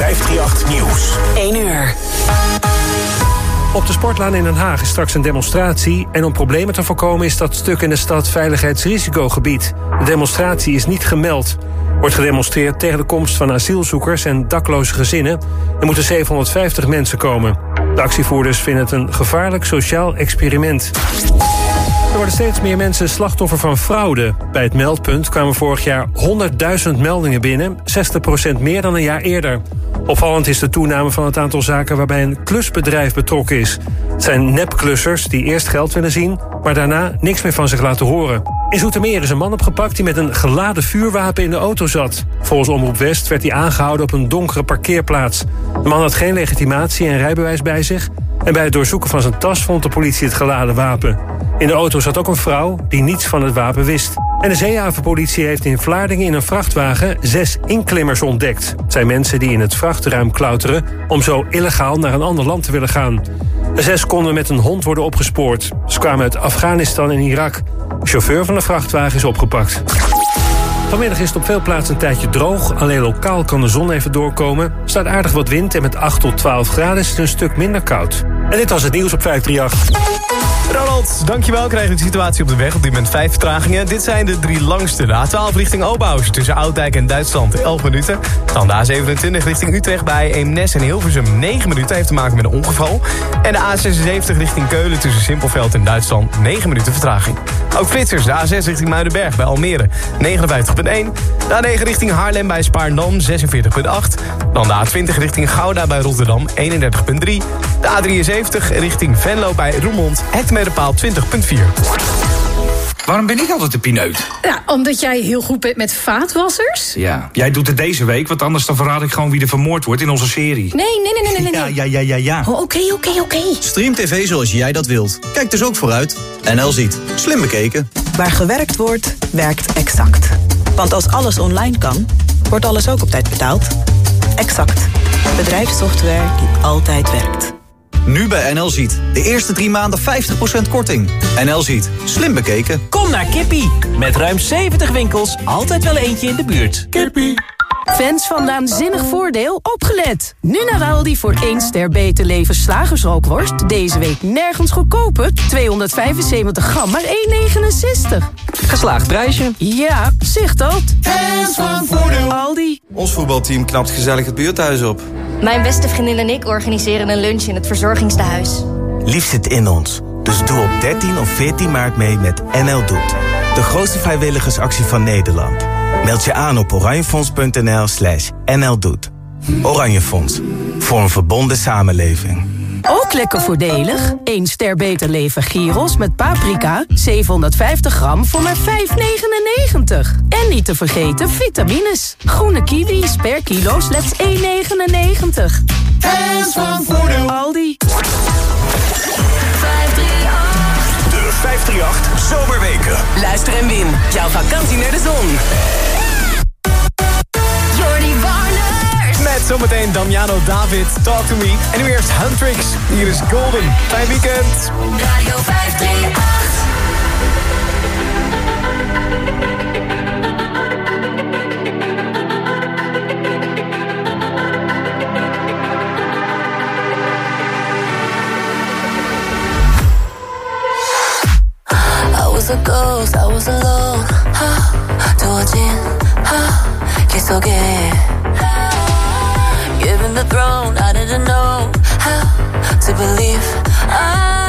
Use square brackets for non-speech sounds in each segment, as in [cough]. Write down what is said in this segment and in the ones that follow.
538 Nieuws. 1 uur. Op de Sportlaan in Den Haag is straks een demonstratie. En om problemen te voorkomen is dat stuk in de stad veiligheidsrisicogebied. De demonstratie is niet gemeld. Wordt gedemonstreerd tegen de komst van asielzoekers en dakloze gezinnen. Er moeten 750 mensen komen. De actievoerders vinden het een gevaarlijk sociaal experiment. Worden steeds meer mensen slachtoffer van fraude. Bij het meldpunt kwamen vorig jaar 100.000 meldingen binnen, 60% meer dan een jaar eerder. Opvallend is de toename van het aantal zaken waarbij een klusbedrijf betrokken is. Het zijn nepklussers die eerst geld willen zien, maar daarna niks meer van zich laten horen. In Zoetermeer is een man opgepakt die met een geladen vuurwapen in de auto zat. Volgens Omroep West werd hij aangehouden op een donkere parkeerplaats. De man had geen legitimatie en rijbewijs bij zich. En bij het doorzoeken van zijn tas vond de politie het geladen wapen. In de auto zat ook een vrouw die niets van het wapen wist. En de zeehavenpolitie heeft in Vlaardingen in een vrachtwagen zes inklimmers ontdekt. Het zijn mensen die in het vrachtruim klauteren om zo illegaal naar een ander land te willen gaan. De zes konden met een hond worden opgespoord. Ze kwamen uit Afghanistan en Irak. De chauffeur van de vrachtwagen is opgepakt. Vanmiddag is het op veel plaatsen een tijdje droog. Alleen lokaal kan de zon even doorkomen. Staat aardig wat wind en met 8 tot 12 graden is het een stuk minder koud. En dit was het nieuws op 538. Dankjewel. Krijgen we de situatie op de weg. Op dit moment vijf vertragingen. Dit zijn de drie langste. De A12 richting Oberhausen tussen Oudijk en Duitsland 11 minuten. Dan de A27 richting Utrecht bij Eemnes en Hilversum 9 minuten. Heeft te maken met een ongeval. En de A76 richting Keulen tussen Simpelveld en Duitsland 9 minuten vertraging. Ook flitsers. De A6 richting Muidenberg bij Almere 59.1. De A9 richting Haarlem bij Spaarndam 46.8. Dan de A20 richting Gouda bij Rotterdam 31.3. De A73 richting Venlo bij Roermond hectometerpaal 20.4. Waarom ben ik altijd de pineut? Ja, omdat jij heel goed bent met vaatwassers. Ja, jij doet het deze week, want anders dan verraad ik gewoon wie er vermoord wordt in onze serie. Nee, nee, nee, nee, nee. nee. Ja, ja, ja, ja, ja. Oh, Oké, oké, oké. Stream TV zoals jij dat wilt. Kijk dus ook vooruit. NL ziet. Slim bekeken. Waar gewerkt wordt, werkt Exact. Want als alles online kan, wordt alles ook op tijd betaald. Exact. Bedrijfssoftware die altijd werkt. Nu bij NL Ziet. De eerste drie maanden 50% korting. NL Ziet. Slim bekeken. Kom naar Kippie. Met ruim 70 winkels, altijd wel eentje in de buurt. Kippie. Fans van Naanzinnig Voordeel, opgelet! Nu naar Aldi voor 1 ster beter leven slagersrookworst. Deze week nergens goedkoper. 275 gram, maar 1,69. Geslaagd prijsje. Ja, zicht dat. Fans van Voordeel. Aldi. Ons voetbalteam knapt gezellig het buurthuis op. Mijn beste vriendin en ik organiseren een lunch in het verzorgingstehuis. Lief zit in ons. Dus doe op 13 of 14 maart mee met NL Doet. De grootste vrijwilligersactie van Nederland. Meld je aan op oranjefonds.nl slash nldoet. Oranje Fonds. Voor een verbonden samenleving. Ook lekker voordelig. 1 ster beter leven gyros met paprika. 750 gram voor maar 5,99. En niet te vergeten vitamines. Groene kiwis per kilo slechts 1,99. Fans van Voordeel. Aldi. 538 Zomerweken. Luister en win. Jouw vakantie naar de zon. Jordi Warners. Met zometeen Damiano David, Talk To Me. En nu eerst Huntrix. Hier is Golden. Fijn weekend. Radio 538. was a ghost, I was alone. 하, 두어진 하, 길 속에. Given the throne, I didn't know how to believe. I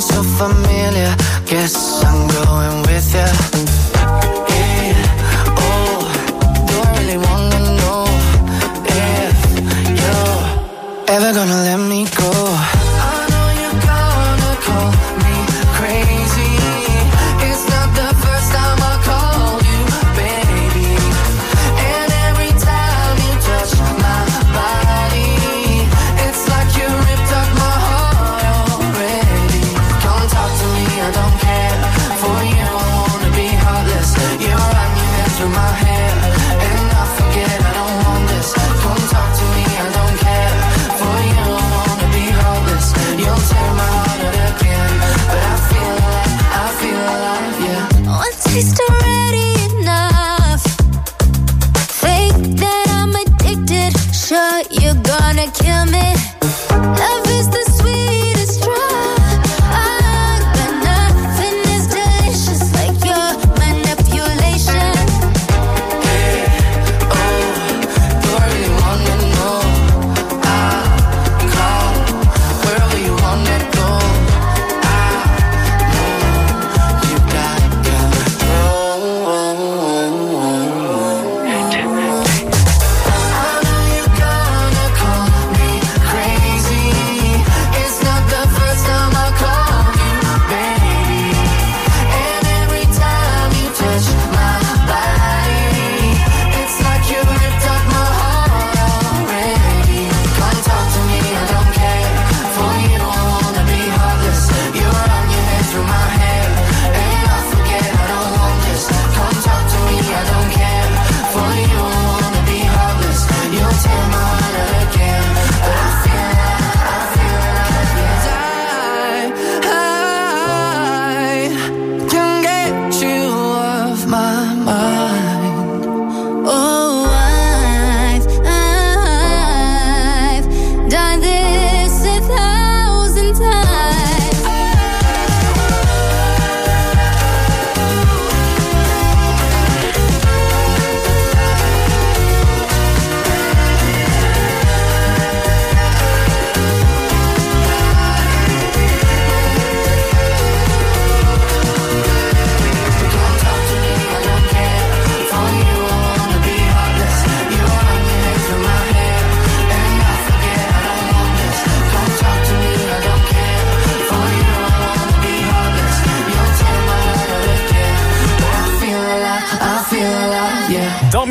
so familiar. Guess I'm going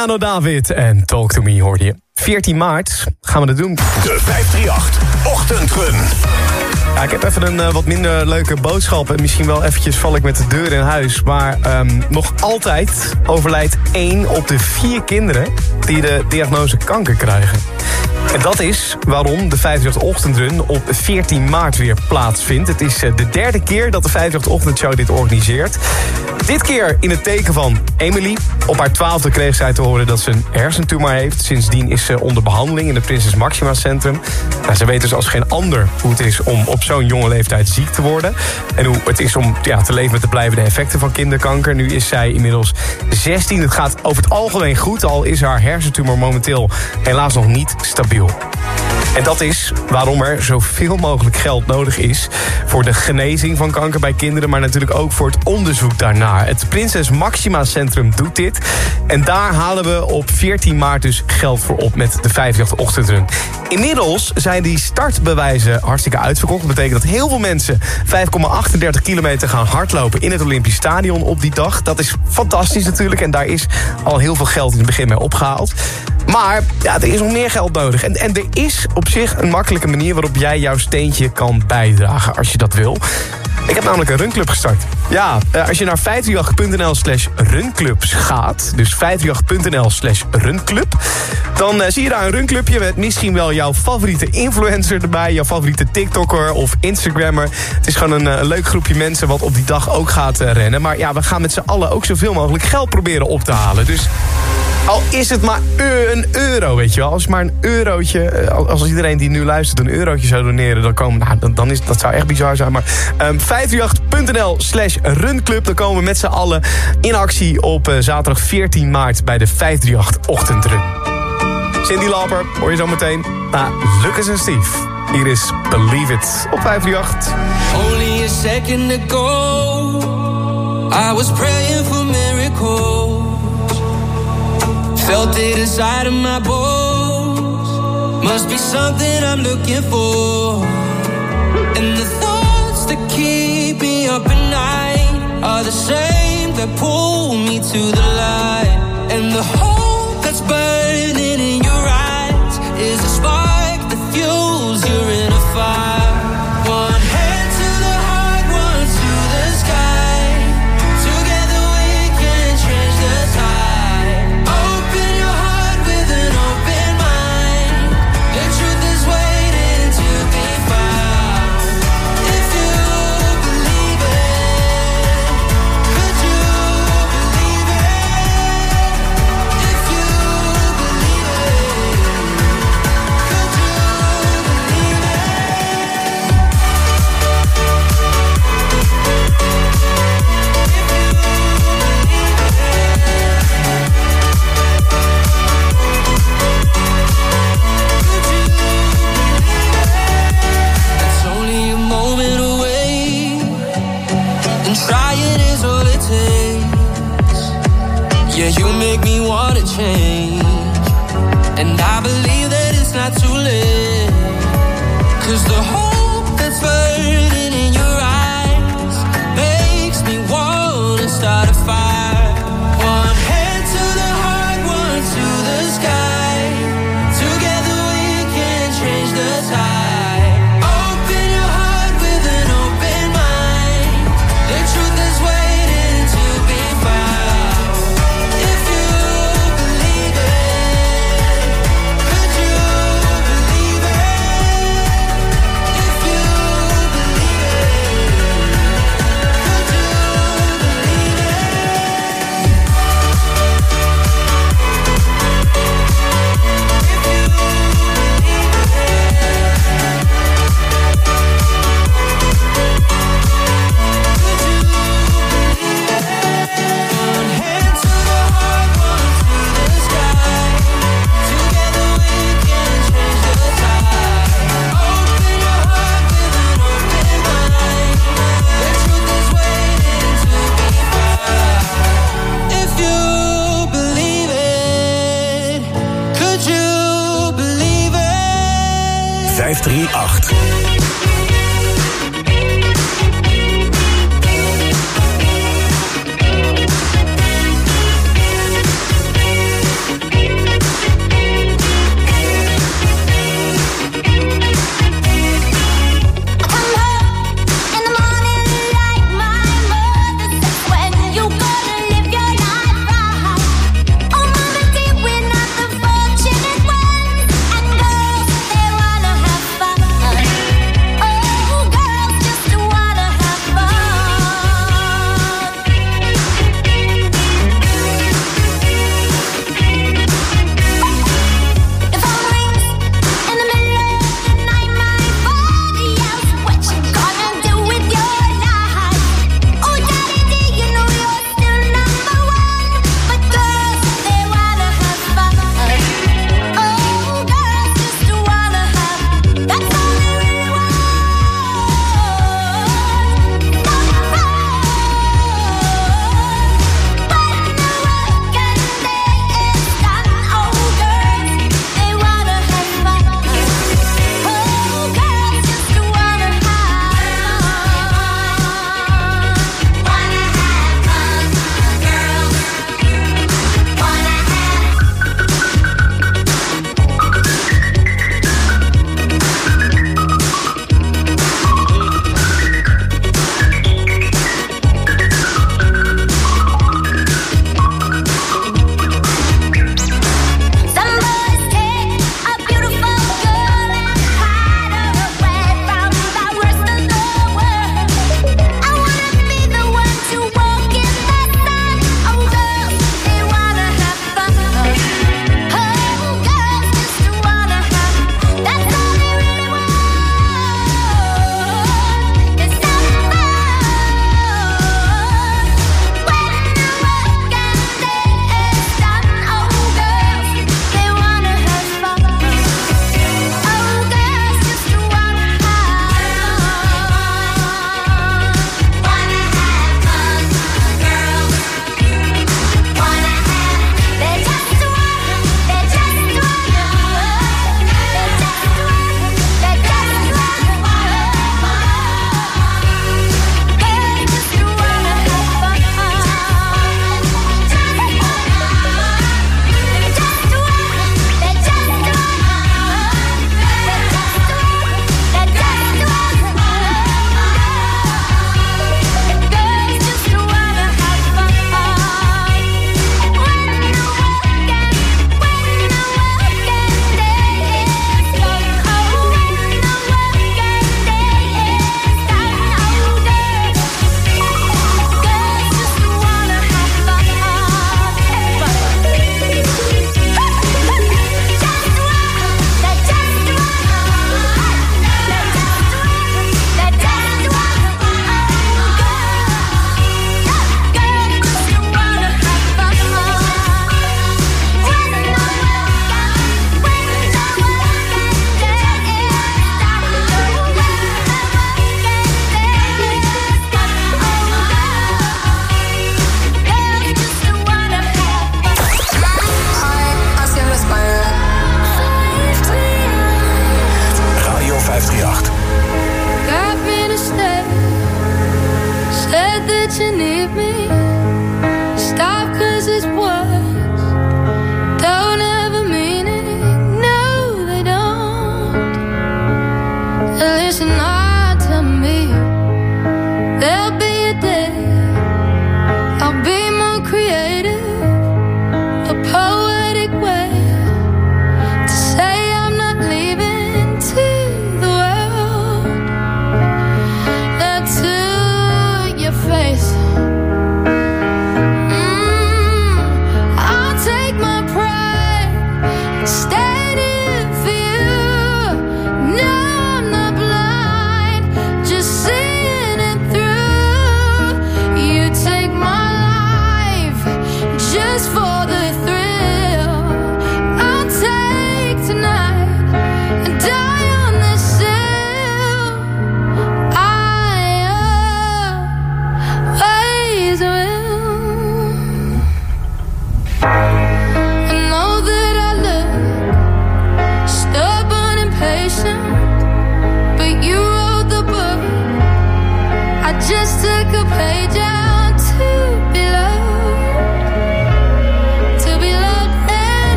Emiliano David en Talk To Me hoorde je. 14 maart gaan we dat doen. De 538 Ochtendrun. Ja, ik heb even een eh, wat minder leuke boodschap. En misschien wel eventjes val ik met de deur in huis. Maar ehm, nog altijd overlijdt één op de vier kinderen... die de diagnose kanker krijgen. En dat is waarom de 538 Ochtendrun op 14 maart weer plaatsvindt. Het is eh, de derde keer dat de 50 Ochtendshow dit organiseert. Dit keer in het teken van Emily. Op haar twaalfde kreeg zij te horen dat ze een hersentumor heeft. Sindsdien is ze onder behandeling in het Prinses Maxima Centrum. Nou, ze weet dus als geen ander hoe het is om op zo'n jonge leeftijd ziek te worden. En hoe het is om ja, te leven met de blijvende effecten van kinderkanker. Nu is zij inmiddels 16. Het gaat over het algemeen goed, al is haar hersentumor momenteel helaas nog niet stabiel. En dat is waarom er zoveel mogelijk geld nodig is... voor de genezing van kanker bij kinderen... maar natuurlijk ook voor het onderzoek daarnaar. Het Prinses Maxima Centrum doet dit. En daar halen we op 14 maart dus geld voor op met de 58 Ochtendrun. Inmiddels zijn die startbewijzen hartstikke uitverkocht. Dat betekent dat heel veel mensen 5,38 kilometer gaan hardlopen... in het Olympisch Stadion op die dag. Dat is fantastisch natuurlijk. En daar is al heel veel geld in het begin mee opgehaald. Maar ja, er is nog meer geld nodig. En, en er is op zich een makkelijke manier waarop jij jouw steentje kan bijdragen als je dat wil. Ik heb namelijk een runclub gestart. Ja, eh, als je naar 538.nl slash runclubs gaat... dus 538.nl slash runclub... dan eh, zie je daar een runclubje met misschien wel jouw favoriete influencer erbij... jouw favoriete TikToker of Instagrammer. Het is gewoon een, eh, een leuk groepje mensen wat op die dag ook gaat eh, rennen. Maar ja, we gaan met z'n allen ook zoveel mogelijk geld proberen op te halen. Dus al is het maar een euro, weet je wel. Als maar een eurotje, eh, als iedereen die nu luistert een eurotje zou doneren... dan, komen, nou, dan, is, dat zou echt bizar zijn. Maar ehm 538.nl slash runclub, dan komen we met z'n allen in actie... op eh, zaterdag 14 maart bij de 538 Ochtendrun. Cindy Lauper, hoor je zo meteen. Nou, Lucas en Steve. Hier is Believe It op 538. Only a second ago, I was praying for miracles. Felt it inside of my bones. Must be something I'm looking for. And the thoughts that keep me up at night are the same that pull me to the light. And the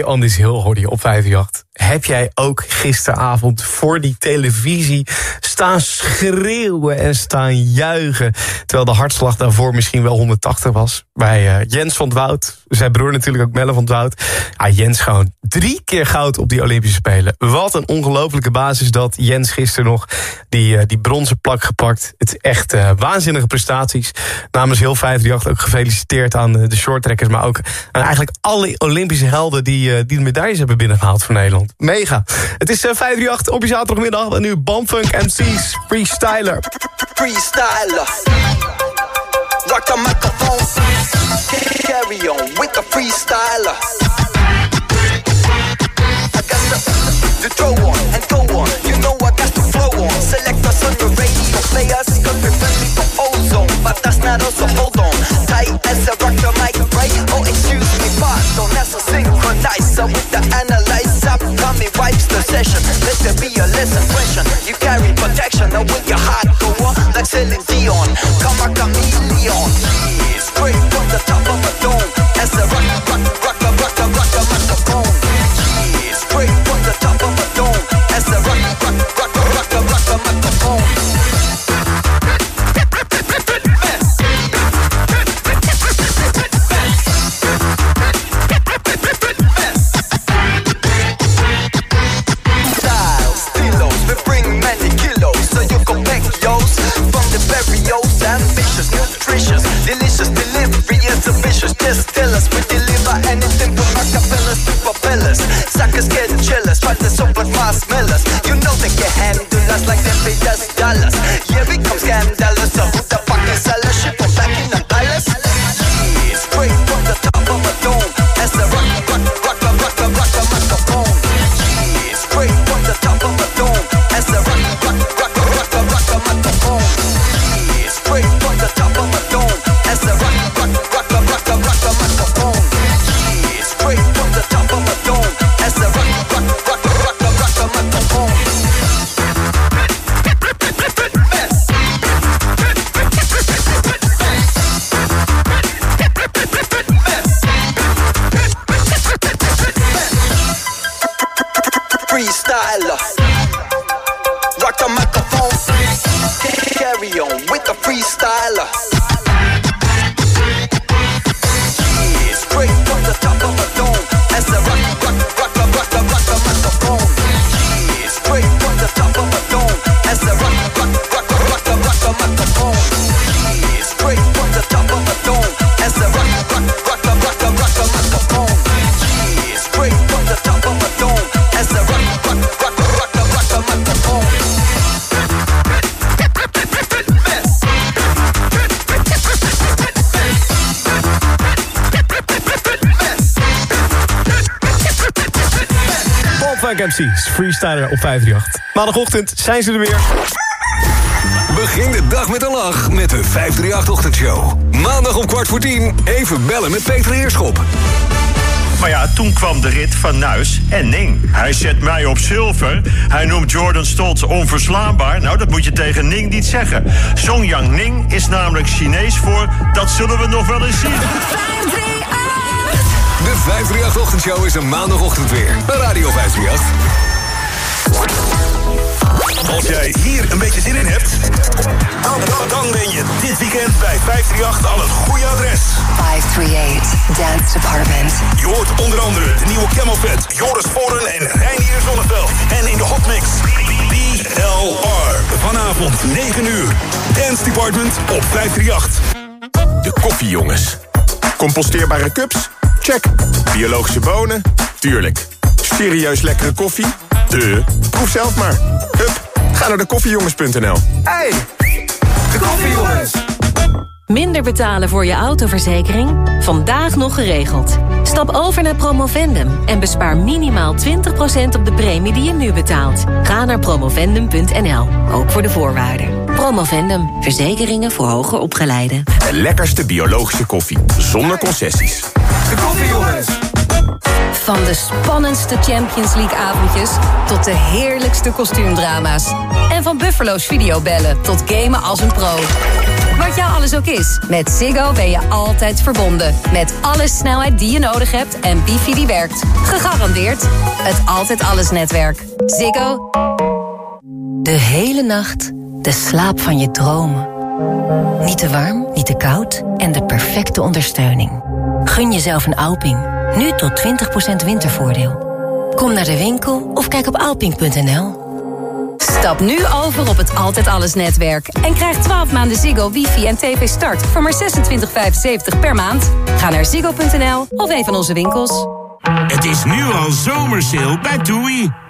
Die on This Hill hoorde je op 538. Heb jij ook gisteravond voor die televisie staan schreeuwen en staan juichen... terwijl de hartslag daarvoor misschien wel 180 was? Bij eh, Jens van Woud, zijn broer natuurlijk ook Melle van het Woud. Jens gewoon drie keer goud op die Olympische Spelen. Wat een ongelofelijke basis dat Jens gisteren nog die, eh, die bronzen plak gepakt. Het is echt eh, waanzinnige prestaties. Namens heel 538 ook gefeliciteerd aan eh, de shorttrekkers... maar ook aan eigenlijk alle Olympische helden die, die de medailles hebben binnengehaald voor Nederland. Mega. Het is eh, 538 op je zaterdagmiddag en nu Bamfunk MC's Freestyler. freestyler. Rock. Carry on with the freestyler. I got the, the throw on and go on. You know I got the flow on. Select us on the radio players. Cause we're friendly for ozone. But that's not us, so hold on. Tight as a rock the mic, right? Oh, excuse me, pardon. That's a synchronizer with the analyzer. Coming wipes the session. Let there be a lesson question. You carry protection. Now with your heart go on like Celine Dion. Come a chameleon. Straight from the top of a dome. fellas, pretty liver, anything from acapellas to propellers. Suckers get jealous, try to soap like marshmallows. You know they can handle us like they pay us dollars. MC's, freestyler op 538. Maandagochtend zijn ze er weer. Begin de dag met een lach met de 538-ochtendshow. Maandag om kwart voor tien, even bellen met Peter Heerschop. Maar ja, toen kwam de rit van Nuis en Ning. Hij zet mij op zilver. Hij noemt Jordan Stoltz onverslaanbaar. Nou, dat moet je tegen Ning niet zeggen. Song Yang Ning is namelijk Chinees voor... dat zullen we nog wel eens zien. De 538-ochtendshow is een maandagochtend weer. Bij Radio 538. Als jij hier een beetje zin in hebt, dan, dan, dan ben je dit weekend bij 538 al het goede adres. 538 Dance Department. Je hoort onder andere de nieuwe Camelvet, Joris Voren en Reinier Zonneveld. En in de hotmix, DLR. Vanavond 9 uur. Dance Department op 538. De koffiejongens. Composteerbare cups? Check. Biologische bonen? Tuurlijk. Serieus lekkere koffie? De. Proef zelf maar. Ga naar de koffiejongens.nl. Hey, de koffiejongens. Minder betalen voor je autoverzekering? Vandaag nog geregeld. Stap over naar Promovendum en bespaar minimaal 20% op de premie die je nu betaalt. Ga naar promovendum.nl, ook voor de voorwaarden. Promovendum, verzekeringen voor hoger opgeleiden. De lekkerste biologische koffie, zonder concessies. De koffiejongens. Van de spannendste Champions League avondjes tot de heerlijkste kostuumdrama's. En van Buffalo's videobellen tot gamen als een pro. Wat jou alles ook is, met Ziggo ben je altijd verbonden. Met alle snelheid die je nodig hebt en wifi die werkt. Gegarandeerd het Altijd Alles netwerk. Ziggo. De hele nacht de slaap van je dromen. Niet te warm, niet te koud en de perfecte ondersteuning. Gun jezelf een Alping. Nu tot 20% wintervoordeel. Kom naar de winkel of kijk op alping.nl. Stap nu over op het Altijd Alles netwerk. En krijg 12 maanden Ziggo, wifi en tv start voor maar 26,75 per maand. Ga naar ziggo.nl of een van onze winkels. Het is nu al zomersale bij TUI.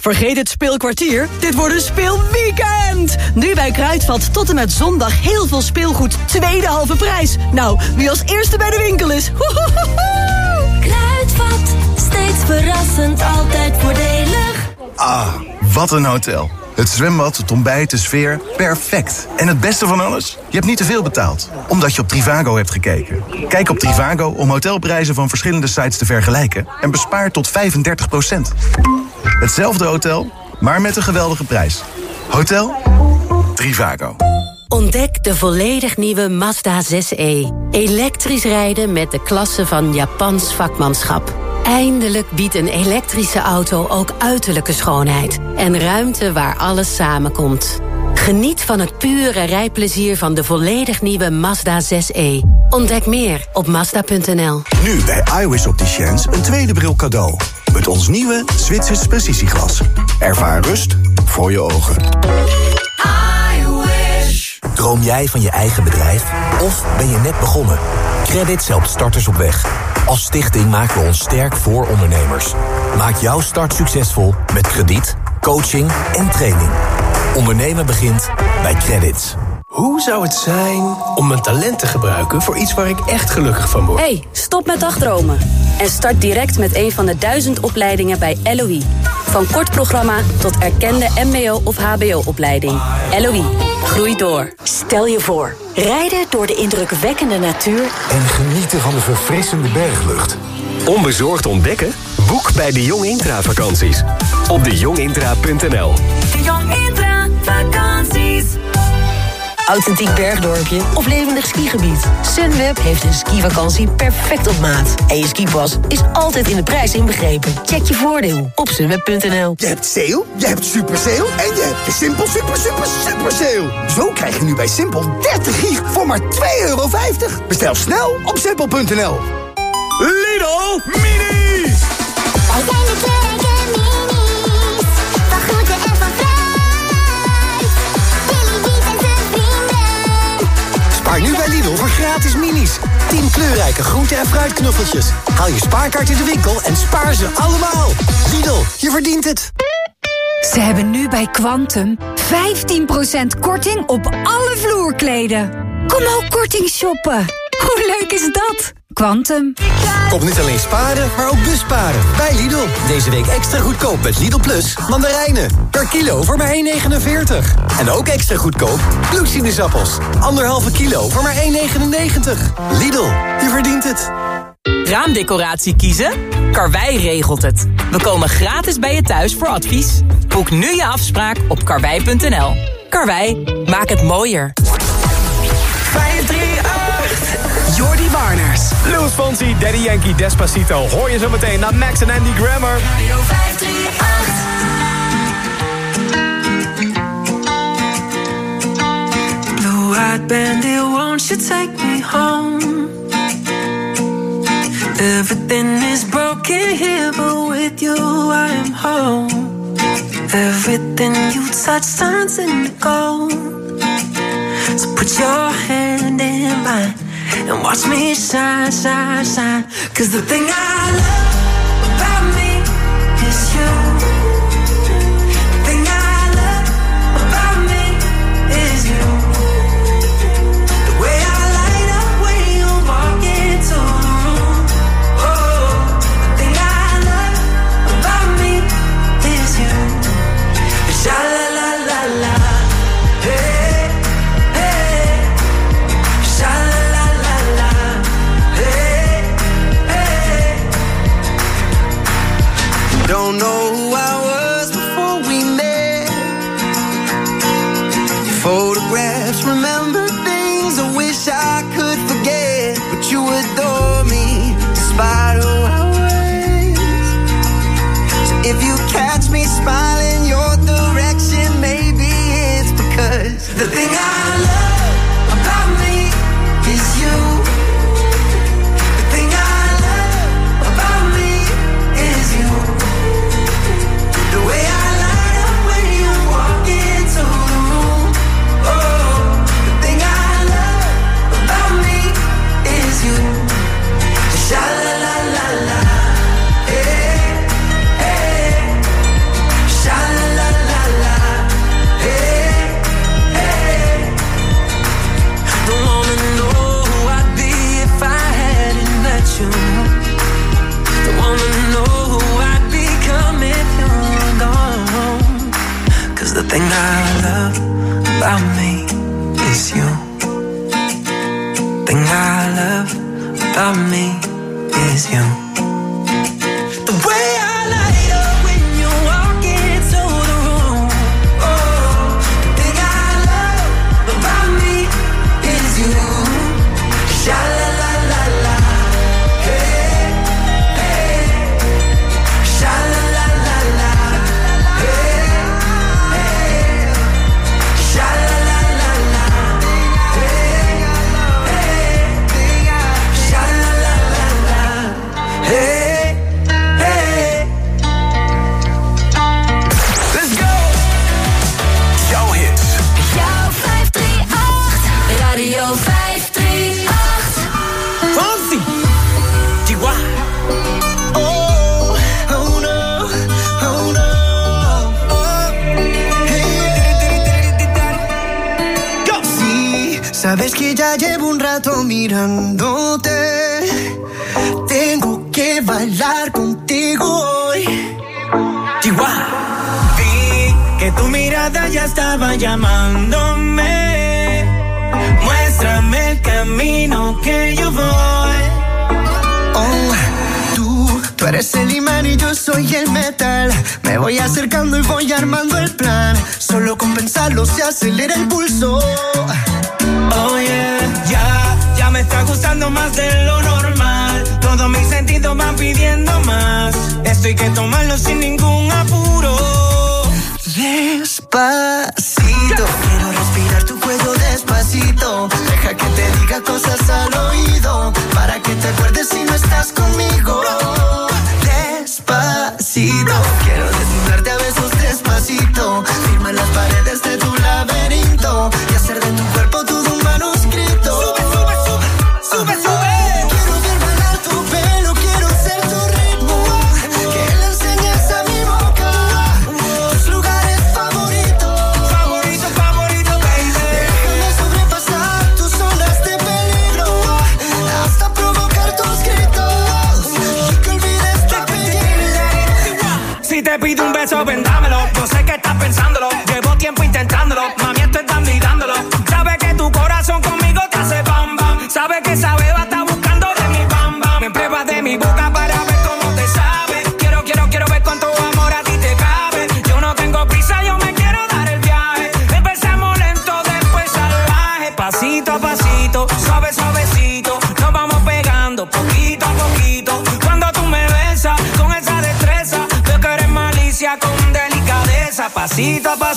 Vergeet het speelkwartier, dit wordt een speelweekend! Nu bij Kruidvat tot en met zondag heel veel speelgoed, tweede halve prijs. Nou, wie als eerste bij de winkel is, hohohoho! Kruidvat, steeds verrassend, altijd voordelig. Ah, wat een hotel. Het zwembad, het ontbijt, de sfeer, perfect. En het beste van alles? Je hebt niet te veel betaald, omdat je op Trivago hebt gekeken. Kijk op Trivago om hotelprijzen van verschillende sites te vergelijken... en bespaar tot 35% Hetzelfde hotel, maar met een geweldige prijs. Hotel Trivago. Ontdek de volledig nieuwe Mazda 6e. Elektrisch rijden met de klasse van Japans vakmanschap. Eindelijk biedt een elektrische auto ook uiterlijke schoonheid. En ruimte waar alles samenkomt. Geniet van het pure rijplezier van de volledig nieuwe Mazda 6e. Ontdek meer op Mazda.nl. Nu bij iWis Opticians een tweede bril cadeau. Met ons nieuwe Zwitsers precisieglas. Ervaar rust voor je ogen. Droom jij van je eigen bedrijf? Of ben je net begonnen? Credits helpt starters op weg. Als stichting maken we ons sterk voor ondernemers. Maak jouw start succesvol met krediet, coaching en training. Ondernemen begint bij Credits. Hoe zou het zijn om mijn talent te gebruiken voor iets waar ik echt gelukkig van word? Hey, stop met dagdromen. En start direct met een van de duizend opleidingen bij LOE. Van kort programma tot erkende mbo- of hbo-opleiding. LOE, Groei door. Stel je voor. Rijden door de indrukwekkende natuur En genieten van de verfrissende berglucht. Onbezorgd ontdekken? Boek bij de Jong Intra vakanties. Op dejongintra.nl Authentiek bergdorpje of levendig skigebied. Sunweb heeft een skivakantie perfect op maat. En je skipas is altijd in de prijs inbegrepen. Check je voordeel op sunweb.nl. Je hebt sale, je hebt super sale en je hebt de Simpel super super super sale. Zo krijg je nu bij Simpel 30 gig voor maar 2,50 euro. Bestel snel op simpel.nl. Lidl Mini! Wij zijn de kleurrijke minis. Spaar nu bij Lidl voor gratis minis. 10 kleurrijke groente- en fruitknuffeltjes. Haal je spaarkaart in de winkel en spaar ze allemaal. Lidl, je verdient het. Ze hebben nu bij Quantum 15% korting op alle vloerkleden. Kom ook korting shoppen. Hoe leuk is dat? Quantum. Kom niet alleen sparen, maar ook busparen. Bij Lidl. Deze week extra goedkoop met Lidl Plus. Mandarijnen. Per kilo voor maar 1,49. En ook extra goedkoop bloedsinusappels. Anderhalve kilo voor maar 1,99. Lidl, je verdient het. Raamdecoratie kiezen? Karwei regelt het. We komen gratis bij je thuis voor advies. Boek nu je afspraak op karwei.nl. Karwei, maak het mooier. 538 Jordi Warners. Louis Fonsi, Daddy Yankee, Despacito. Hoor je zo meteen naar Max en Andy Grammer. Radio 538. Blue-eyed bandit, won't you take me home? Everything is broken here, but with you I am home. Everything you touch turns into gold. So put your hand in mine and watch me shine, shine, shine. Cause the thing I love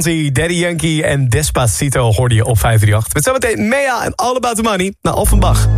Daddy Yankee en Despacito hoorde je op 538. Met zometeen Mea en All About The Money naar Offenbach.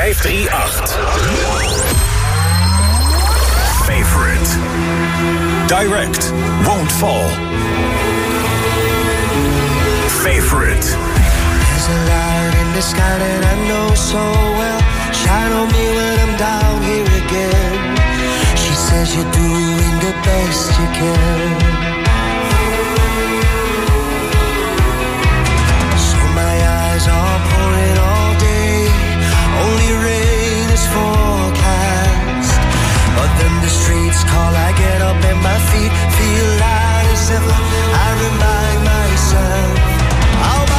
538. Favorite. Direct. Won't fall. Favorite. There's a light in the sky that I know so well. Shine on me when I'm down here again. She says you're doing the best you can. streets call I get up and my feet. Feel light as ever. I remind myself I'll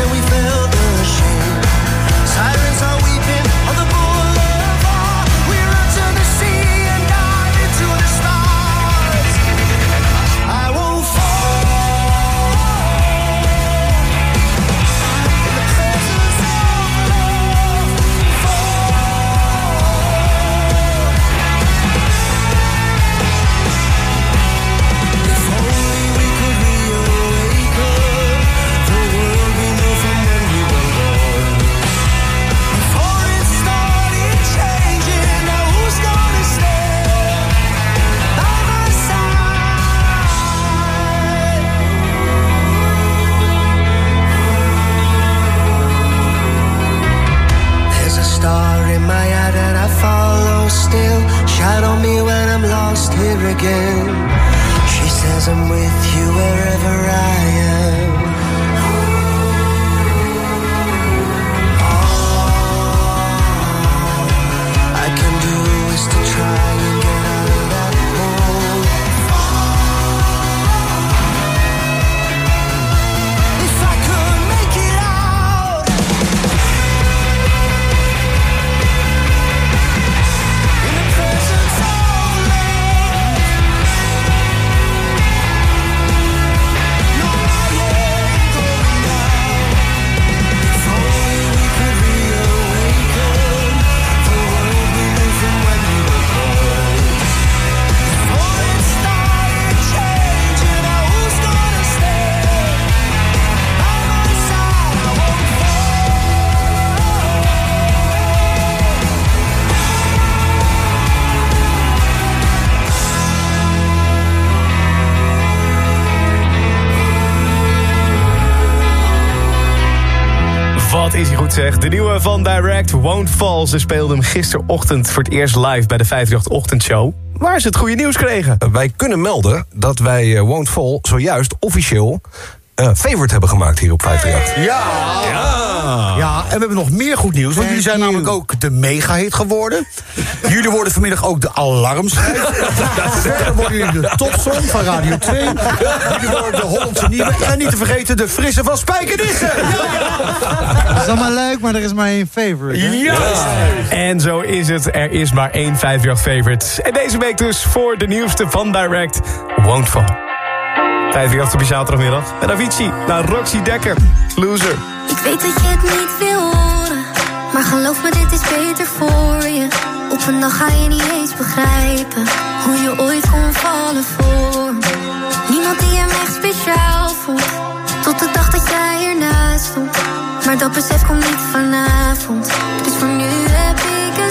and we fell goed zeg. De nieuwe van Direct, Won't Fall. Ze speelden hem gisterochtend voor het eerst live bij de 58 Ochtendshow. Waar ze het goede nieuws kregen. Wij kunnen melden dat wij eh, Won't Fall zojuist officieel favorite hebben gemaakt hier op 538. Ja. ja. en we hebben nog meer goed nieuws. Want jullie zijn namelijk ook de mega-hit geworden. Jullie worden vanmiddag ook de alarmschijf. [laughs] Verder worden jullie de topsong van Radio 2. Jullie worden de Hollandse Nieuwe. En niet te vergeten de frisse van Spijkenissen. Dat is allemaal leuk, maar er is maar één favorite. hè? Juist! En zo is het. Er is maar één 58 favorite. En deze week dus voor de nieuwste van Direct, Won't Fall. 58 op je zaterdagmiddag. En Avicii naar Roxy Dekker. Loser. Ik weet dat je het niet wil horen, maar geloof me, dit is beter voor je. Op een dag ga je niet eens begrijpen hoe je ooit kon vallen voor me. Niemand die hem echt speciaal voelt, tot de dag dat jij ernaast stond. Maar dat besef komt niet vanavond, dus voor nu heb ik een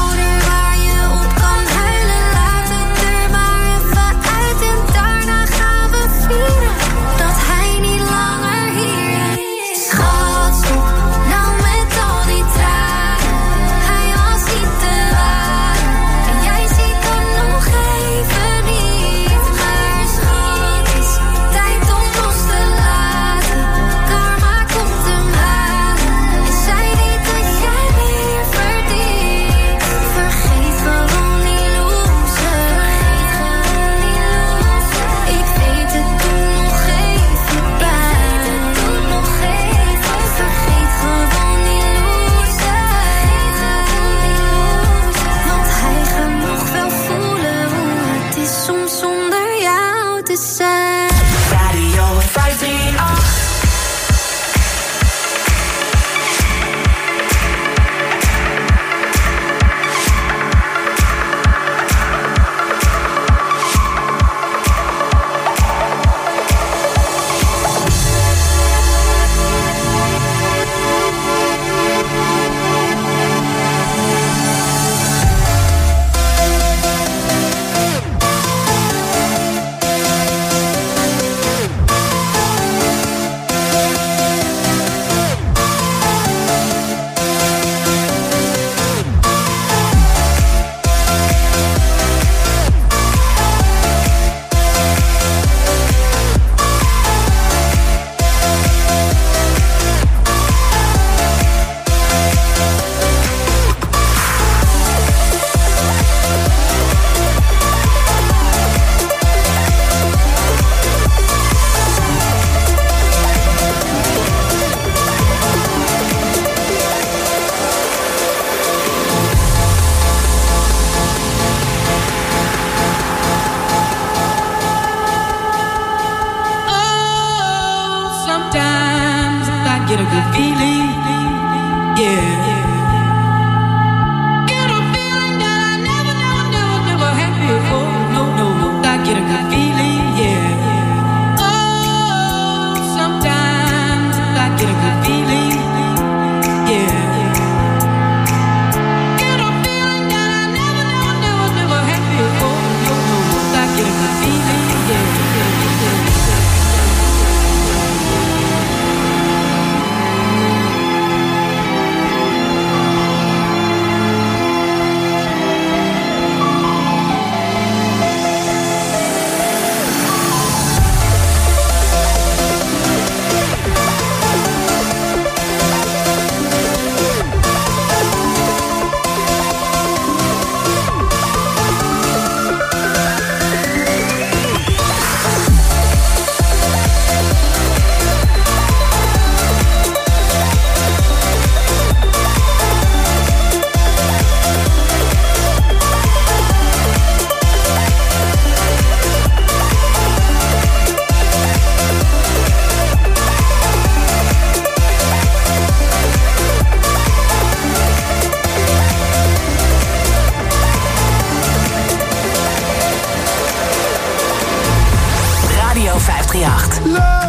538.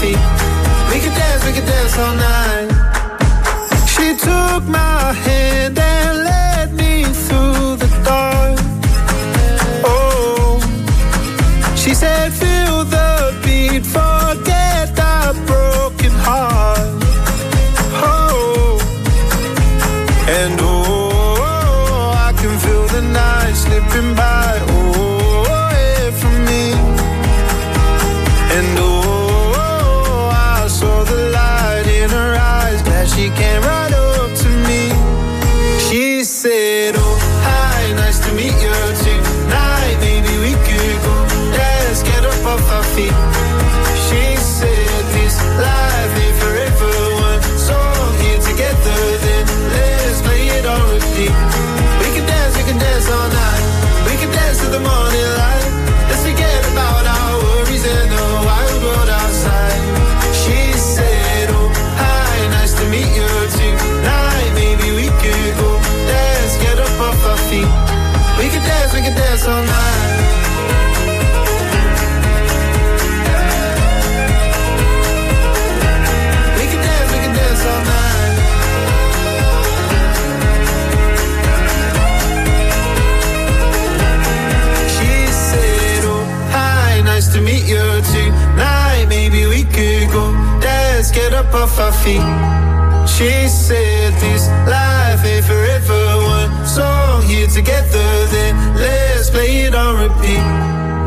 Feet. We could dance, we could dance all night. Get up off our feet. She said, This life ain't forever. One song here together, then let's play it on repeat.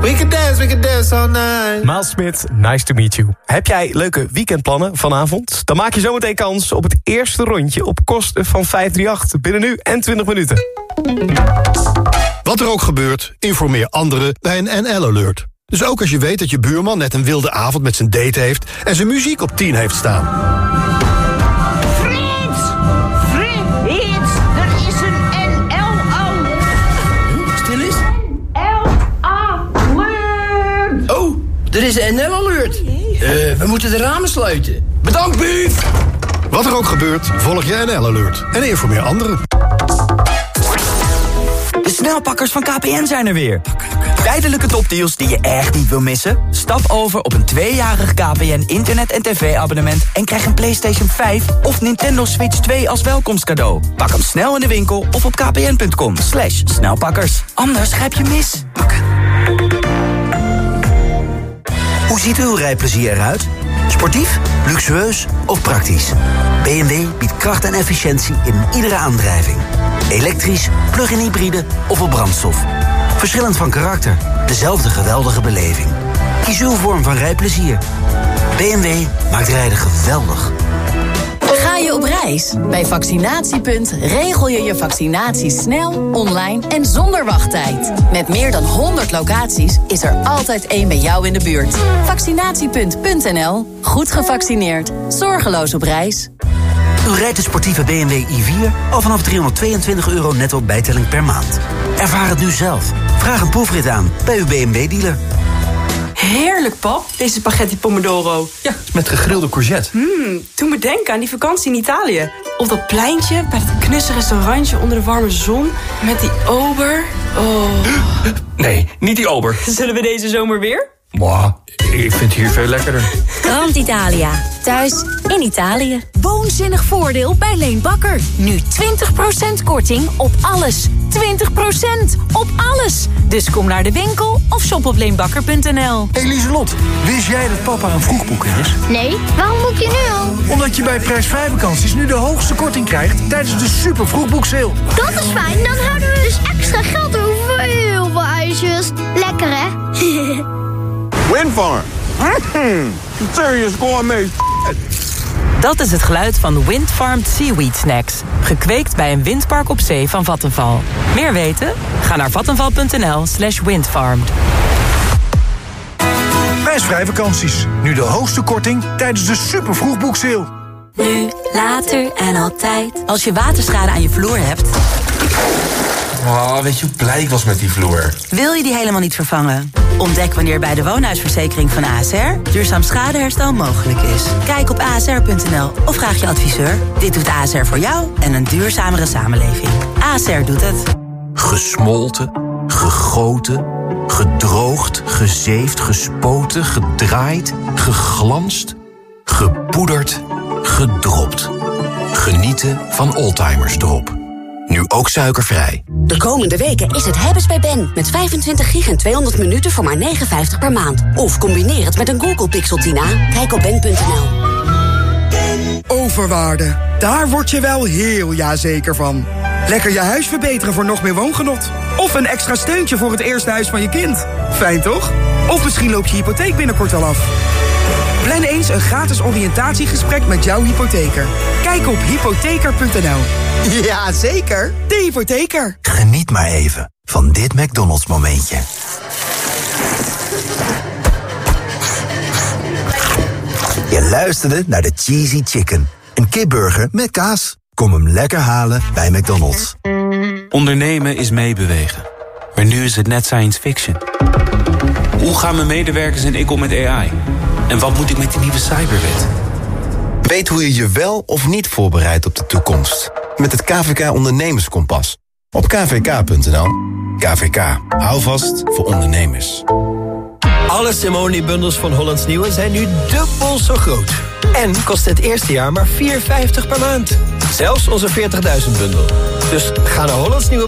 We could dance, we could dance all night. Maal Smit, nice to meet you. Heb jij leuke weekendplannen vanavond? Dan maak je zometeen kans op het eerste rondje op kosten van 538. Binnen nu en 20 minuten. Wat er ook gebeurt, informeer anderen bij een NL-alert. Dus ook als je weet dat je buurman net een wilde avond met zijn date heeft... en zijn muziek op 10 heeft staan. Frits! Frits! Er is een NL-alert! Stil eens. L-A-alert! Oh, er is een NL-alert. Eh, we moeten de ramen sluiten. Bedankt, Bief! Wat er ook gebeurt, volg je NL-alert. En informeer anderen. Snelpakkers van KPN zijn er weer. Tijdelijke topdeals die je echt niet wil missen? Stap over op een tweejarig KPN internet- en tv-abonnement... en krijg een PlayStation 5 of Nintendo Switch 2 als welkomstcadeau. Pak hem snel in de winkel of op kpn.com. Slash snelpakkers. Anders grijp je mis. Hoe ziet uw rijplezier eruit? Sportief, luxueus of praktisch? BMW biedt kracht en efficiëntie in iedere aandrijving. Elektrisch, plug-in hybride of op brandstof. Verschillend van karakter, dezelfde geweldige beleving. Kies uw vorm van rijplezier. BMW maakt rijden geweldig. Ga je op reis? Bij Vaccinatiepunt regel je je vaccinatie snel, online en zonder wachttijd. Met meer dan 100 locaties is er altijd één bij jou in de buurt. Vaccinatiepunt.nl. Goed gevaccineerd. Zorgeloos op reis. U rijdt de sportieve BMW i4 al vanaf 322 euro netto bijtelling per maand. Ervaar het nu zelf. Vraag een proefrit aan bij uw BMW-dealer. Heerlijk, pap, deze spaghetti pomodoro. Ja, Met gegrilde courgette. mmm, doe me denken aan die vakantie in Italië. Op dat pleintje, bij dat knusse restaurantje onder de warme zon... met die ober. Oh. Nee, niet die ober. Zullen we deze zomer weer? Mwah, Ik vind het hier veel lekkerder. Grand Italia. Thuis in Italië. Woonzinnig voordeel bij Leen Bakker. Nu 20% korting op alles. 20% op alles. Dus kom naar de winkel of shop op leenbakker.nl. Hey Lieselot, wist jij dat papa een vroegboeker is? Nee, waarom boek je nu al? Omdat je bij prijsvrij vakanties nu de hoogste korting krijgt tijdens de super vroegboekseil. Dat is fijn, dan houden we dus extra geld over voor heel veel ijsjes. Lekker hè? [laughs] Windfarm. Mm, serious gourmet. Dat is het geluid van Windfarmed Seaweed Snacks. Gekweekt bij een windpark op zee van Vattenval. Meer weten? Ga naar vattenval.nl slash windfarmed. Prijsvrij vakanties. Nu de hoogste korting tijdens de super vroegboekseil. Nu, later en altijd. Als je waterschade aan je vloer hebt, Oh, weet je hoe blij ik was met die vloer? wil je die helemaal niet vervangen. Ontdek wanneer bij de woonhuisverzekering van ASR duurzaam schadeherstel mogelijk is. Kijk op asr.nl of vraag je adviseur. Dit doet ASR voor jou en een duurzamere samenleving. ASR doet het. Gesmolten, gegoten, gedroogd, gezeefd, gespoten, gedraaid, geglanst, gepoederd, gedropt. Genieten van Oldtimers Drop. Nu ook suikervrij. De komende weken is het hebben's bij Ben. Met 25 gig en 200 minuten voor maar 59 per maand. Of combineer het met een Google Pixel Tina. Kijk op ben.nl. Overwaarde. Daar word je wel heel jazeker van. Lekker je huis verbeteren voor nog meer woongenot. Of een extra steuntje voor het eerste huis van je kind. Fijn toch? Of misschien loopt je hypotheek binnenkort al af. Plan eens een gratis oriëntatiegesprek met jouw hypotheker. Kijk op hypotheker.nl. Ja, zeker. De hypotheker. Geniet maar even van dit McDonald's momentje. Je luisterde naar de Cheesy Chicken. Een kipburger met kaas. Kom hem lekker halen bij McDonald's. Ondernemen is meebewegen. Maar nu is het net science fiction. Hoe gaan mijn medewerkers en ik om met AI? En wat moet ik met die nieuwe cyberwet? Weet hoe je je wel of niet voorbereidt op de toekomst. Met het KVK Ondernemerskompas. Op kvk.nl. KVK. Hou vast voor ondernemers. Alle Simone-bundels van Hollands Nieuwe zijn nu dubbel zo groot. En kost het eerste jaar maar 4,50 per maand. Zelfs onze 40.000 bundel. Dus ga naar hollandsnieuwe.nl